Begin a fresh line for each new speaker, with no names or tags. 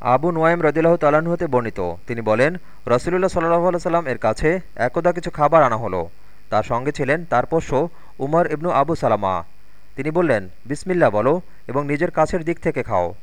আবু নোয়াইম রদিল্লাহ তালাহু হতে বর্ণিত। তিনি বলেন, রসুলুল্লাহ সাল্লাহ সাল্লাম এর কাছে একদা কিছু খাবার আনা হলো। তার সঙ্গে ছিলেন তার পোষ্য উমর ইবনু আবু সালামা। তিনি বললেন বিসমিল্লা বলো এবং নিজের কাছের দিক থেকে খাও।